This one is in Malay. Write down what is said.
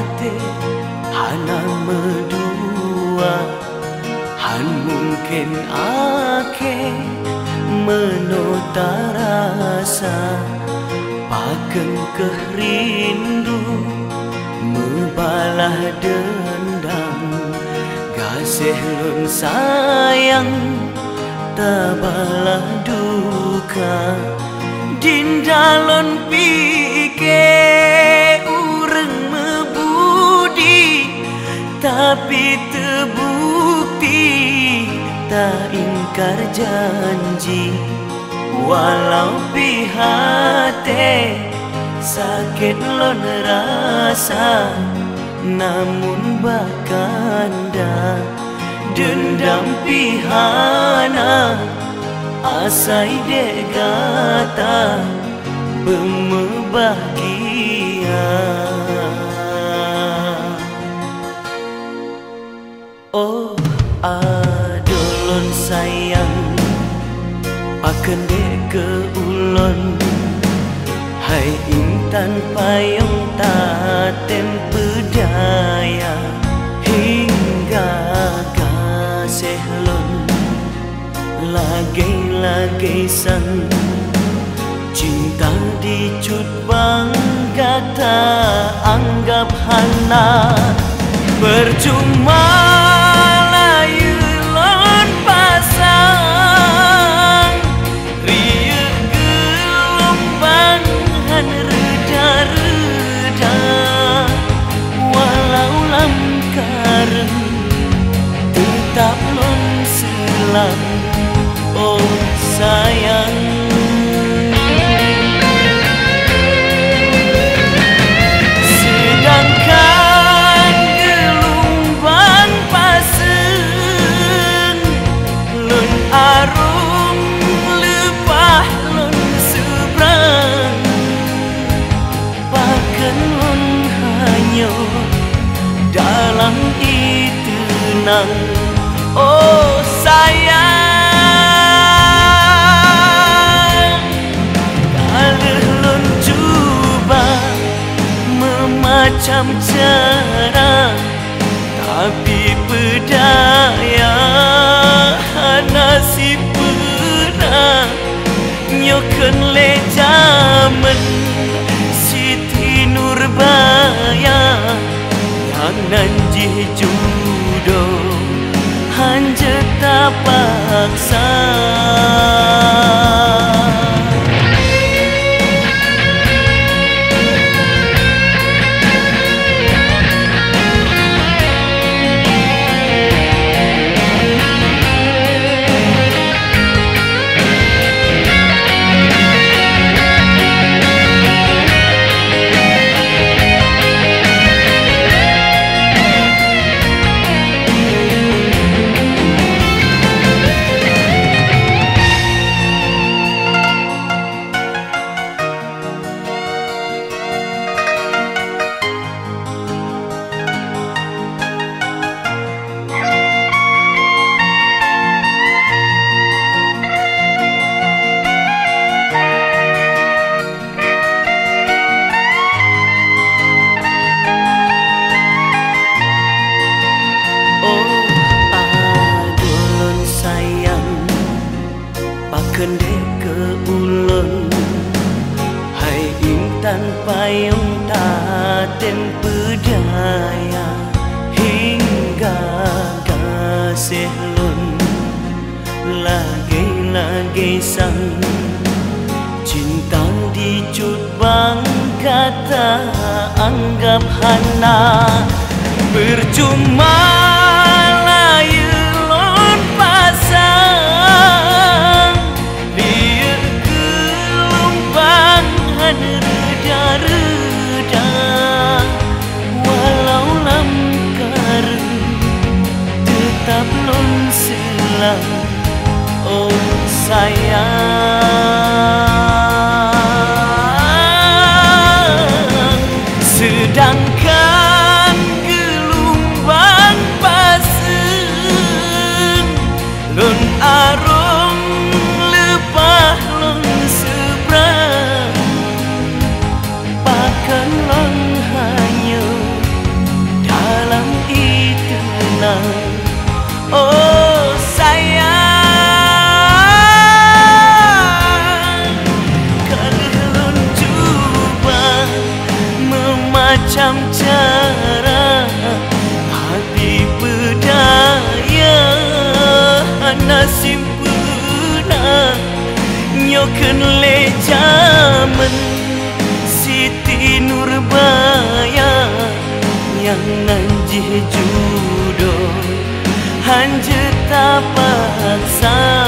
hati Hana medua Han mungkin ake Menota rasa Pakeng kerindu Mebalah dendam Gasih lun sayang Tabalah duka Dindalon pi. Tapi terbukti Tak ingkar janji. Walau pihate Sakit lon rasa Namun bakanda Dendam pihana. Asai dek kata Bemebahagia Oh adolon sayang Akan dek ke ulon Hai intan payung taten pedaya à. Hingga kasih lon Lagi-lagi sang Cinta dicut bangga tak anggap hana. Percuma nang Oh sayang. Kalau lun cuba memacam tak ulun Hai intan payung taten pedaya à. Hingga kasih lun Lagi-lagi sang Cinta dicut bang kata anggap hana. Percuma sayang Sedangkan macam cara hati berdaya. Nasib pula nyokan le siti nurbaya yang nanjih judo. Hanya tak paksa